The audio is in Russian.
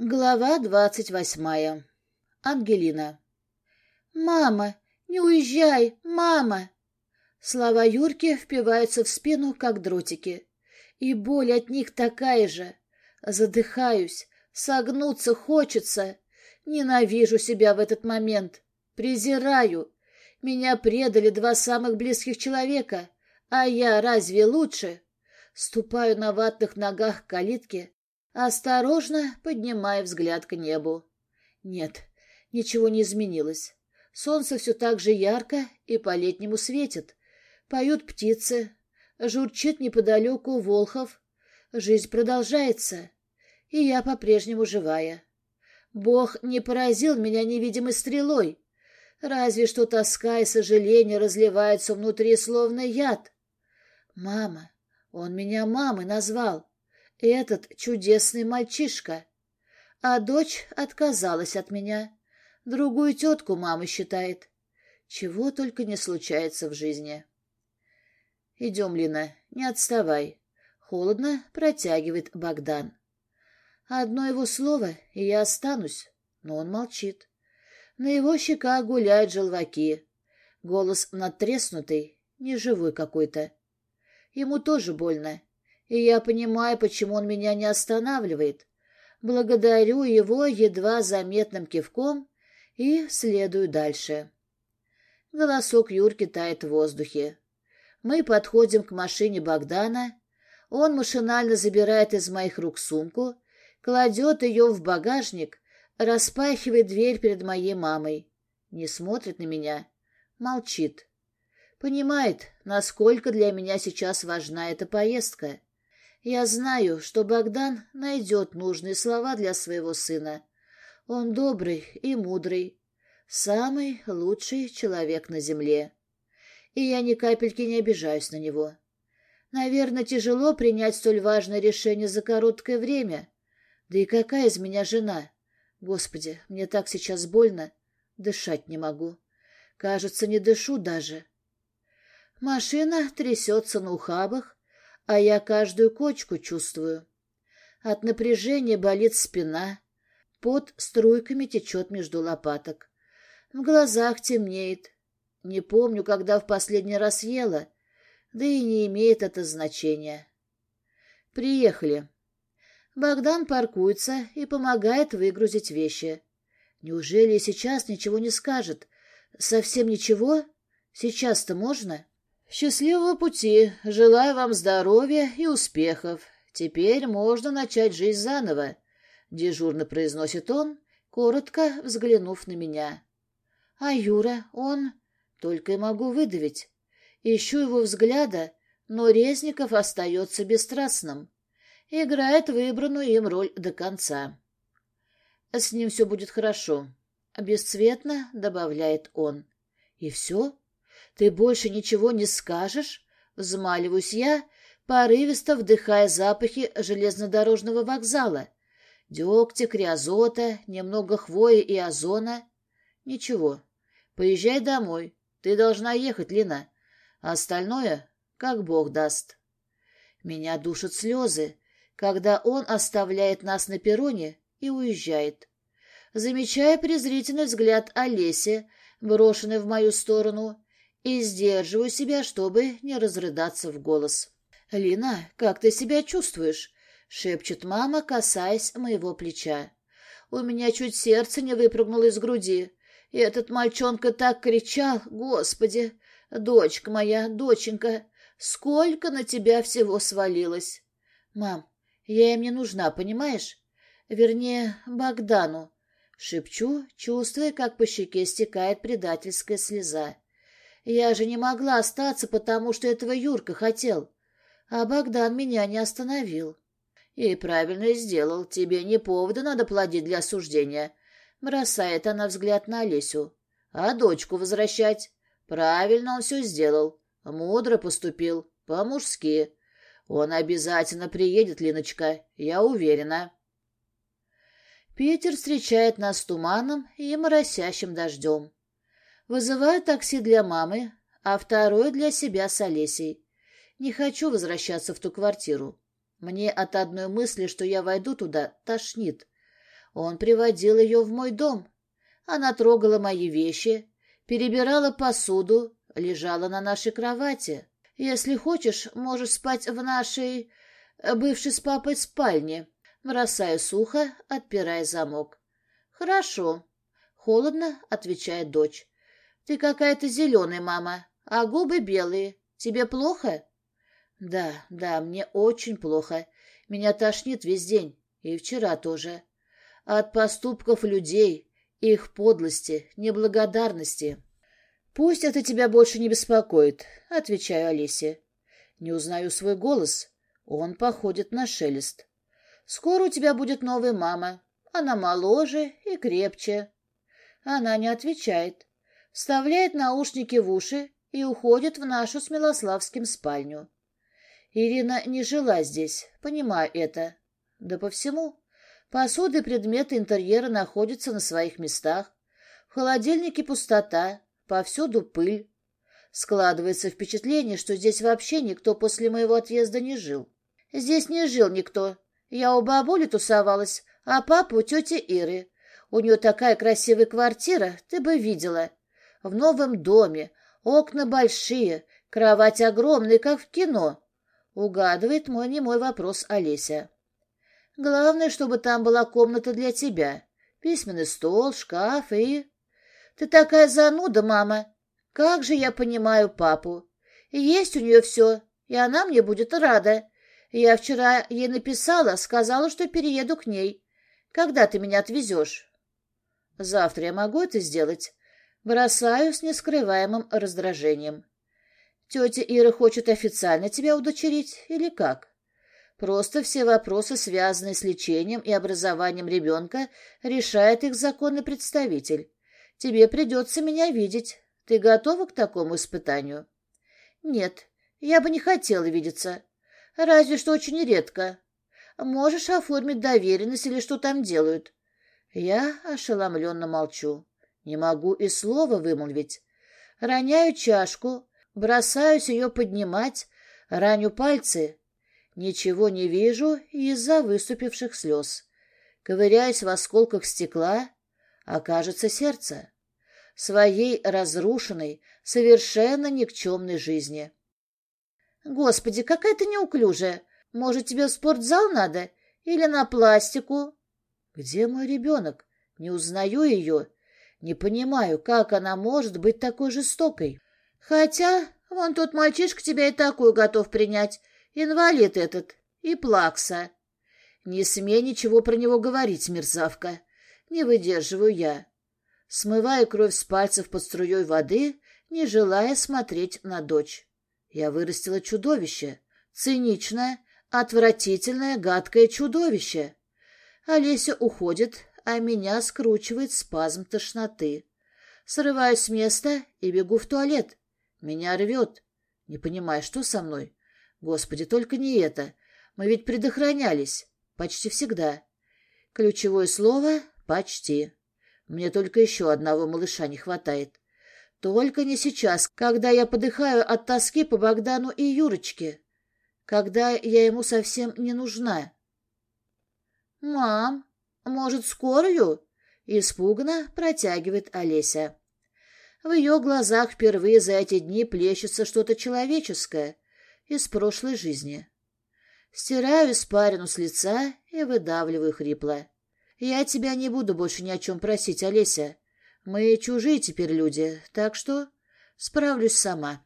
Глава двадцать восьмая. Ангелина. «Мама, не уезжай! Мама!» Слова Юрки впиваются в спину, как дротики. И боль от них такая же. Задыхаюсь, согнуться хочется. Ненавижу себя в этот момент. Презираю. Меня предали два самых близких человека. А я разве лучше? Ступаю на ватных ногах к калитке, осторожно поднимая взгляд к небу. Нет, ничего не изменилось. Солнце все так же ярко и по-летнему светит. Поют птицы, журчит неподалеку Волхов. Жизнь продолжается, и я по-прежнему живая. Бог не поразил меня невидимой стрелой. Разве что тоска и сожаление разливаются внутри, словно яд. Мама, он меня мамой назвал. Этот чудесный мальчишка. А дочь отказалась от меня. Другую тетку мама считает. Чего только не случается в жизни. Идем, Лина, не отставай. Холодно протягивает Богдан. Одно его слово, и я останусь. Но он молчит. На его щеках гуляют желваки. Голос надтреснутый, неживой какой-то. Ему тоже больно и я понимаю, почему он меня не останавливает. Благодарю его едва заметным кивком и следую дальше. Голосок Юрки тает в воздухе. Мы подходим к машине Богдана. Он машинально забирает из моих рук сумку, кладет ее в багажник, распахивает дверь перед моей мамой. Не смотрит на меня, молчит. Понимает, насколько для меня сейчас важна эта поездка. Я знаю, что Богдан найдет нужные слова для своего сына. Он добрый и мудрый, самый лучший человек на земле. И я ни капельки не обижаюсь на него. Наверное, тяжело принять столь важное решение за короткое время. Да и какая из меня жена? Господи, мне так сейчас больно. Дышать не могу. Кажется, не дышу даже. Машина трясется на ухабах, а я каждую кочку чувствую. От напряжения болит спина, пот струйками течет между лопаток. В глазах темнеет. Не помню, когда в последний раз ела, да и не имеет это значения. Приехали. Богдан паркуется и помогает выгрузить вещи. Неужели сейчас ничего не скажет? Совсем ничего? Сейчас-то можно? «Счастливого пути! Желаю вам здоровья и успехов! Теперь можно начать жизнь заново!» — дежурно произносит он, коротко взглянув на меня. «А Юра, он...» Только и могу выдавить. Ищу его взгляда, но Резников остается бесстрастным. Играет выбранную им роль до конца. «С ним все будет хорошо», — бесцветно добавляет он. «И все?» «Ты больше ничего не скажешь?» — взмаливаюсь я, порывисто вдыхая запахи железнодорожного вокзала. Дегтя, криозота, немного хвои и озона. «Ничего. Поезжай домой. Ты должна ехать, Лина. А остальное — как Бог даст». Меня душат слезы, когда он оставляет нас на перроне и уезжает. Замечая презрительный взгляд Олеси, брошенный в мою сторону, и сдерживаю себя, чтобы не разрыдаться в голос. «Лина, как ты себя чувствуешь?» — шепчет мама, касаясь моего плеча. У меня чуть сердце не выпрыгнуло из груди. И этот мальчонка так кричал, «Господи! Дочка моя, доченька, сколько на тебя всего свалилось!» «Мам, я им не нужна, понимаешь? Вернее, Богдану!» Шепчу, чувствуя, как по щеке стекает предательская слеза. Я же не могла остаться, потому что этого Юрка хотел. А Богдан меня не остановил. И правильно сделал. Тебе не повода надо плодить для осуждения. Бросает она взгляд на Олесю. А дочку возвращать? Правильно он все сделал. Мудро поступил. По-мужски. Он обязательно приедет, Линочка. Я уверена. Питер встречает нас туманом и моросящим дождем. Вызываю такси для мамы, а второе для себя с Олесей. Не хочу возвращаться в ту квартиру. Мне от одной мысли, что я войду туда, тошнит. Он приводил ее в мой дом. Она трогала мои вещи, перебирала посуду, лежала на нашей кровати. Если хочешь, можешь спать в нашей, э, бывшей с папой спальне. Бросаю сухо, отпирая замок. Хорошо. Холодно, отвечает дочь. Ты какая-то зеленая, мама, а губы белые. Тебе плохо? Да, да, мне очень плохо. Меня тошнит весь день. И вчера тоже. От поступков людей, их подлости, неблагодарности. «Пусть это тебя больше не беспокоит», — отвечаю Олесе. Не узнаю свой голос. Он походит на шелест. «Скоро у тебя будет новая мама. Она моложе и крепче». Она не отвечает. Вставляет наушники в уши и уходит в нашу с Милославским спальню. Ирина не жила здесь, понимаю это. Да по всему. Посуды и предметы интерьера находятся на своих местах. В холодильнике пустота, повсюду пыль. Складывается впечатление, что здесь вообще никто после моего отъезда не жил. Здесь не жил никто. Я у бабули тусовалась, а папа у тети Иры. У нее такая красивая квартира, ты бы видела. В новом доме, окна большие, кровать огромная, как в кино. Угадывает мой немой вопрос Олеся. Главное, чтобы там была комната для тебя. Письменный стол, шкаф и... Ты такая зануда, мама. Как же я понимаю папу. Есть у нее все, и она мне будет рада. Я вчера ей написала, сказала, что перееду к ней. Когда ты меня отвезешь? Завтра я могу это сделать. Бросаю с нескрываемым раздражением. Тетя Ира хочет официально тебя удочерить или как? Просто все вопросы, связанные с лечением и образованием ребенка, решает их законный представитель. Тебе придется меня видеть. Ты готова к такому испытанию? Нет, я бы не хотела видеться. Разве что очень редко. Можешь оформить доверенность или что там делают. Я ошеломленно молчу. Не могу и слова вымолвить. Роняю чашку, бросаюсь ее поднимать, раню пальцы, Ничего не вижу из-за выступивших слез. Ковыряясь в осколках стекла, окажется сердце. Своей разрушенной, совершенно никчемной жизни. Господи, какая ты неуклюжая! Может, тебе в спортзал надо? Или на пластику? Где мой ребенок? Не узнаю ее. Не понимаю, как она может быть такой жестокой. Хотя, вон тот мальчишка тебя и такую готов принять. Инвалид этот и плакса. Не смей ничего про него говорить, мерзавка. Не выдерживаю я. Смываю кровь с пальцев под струей воды, не желая смотреть на дочь. Я вырастила чудовище. Циничное, отвратительное, гадкое чудовище. Олеся уходит, а меня скручивает спазм тошноты. Срываюсь с места и бегу в туалет. Меня рвет. Не понимаю, что со мной. Господи, только не это. Мы ведь предохранялись. Почти всегда. Ключевое слово — почти. Мне только еще одного малыша не хватает. Только не сейчас, когда я подыхаю от тоски по Богдану и Юрочке. Когда я ему совсем не нужна. «Мам, может, скорую?» — испуганно протягивает Олеся. В ее глазах впервые за эти дни плещется что-то человеческое — из прошлой жизни. Стираю испарину с лица и выдавливаю хрипло. «Я тебя не буду больше ни о чем просить, Олеся. Мы чужие теперь люди, так что справлюсь сама».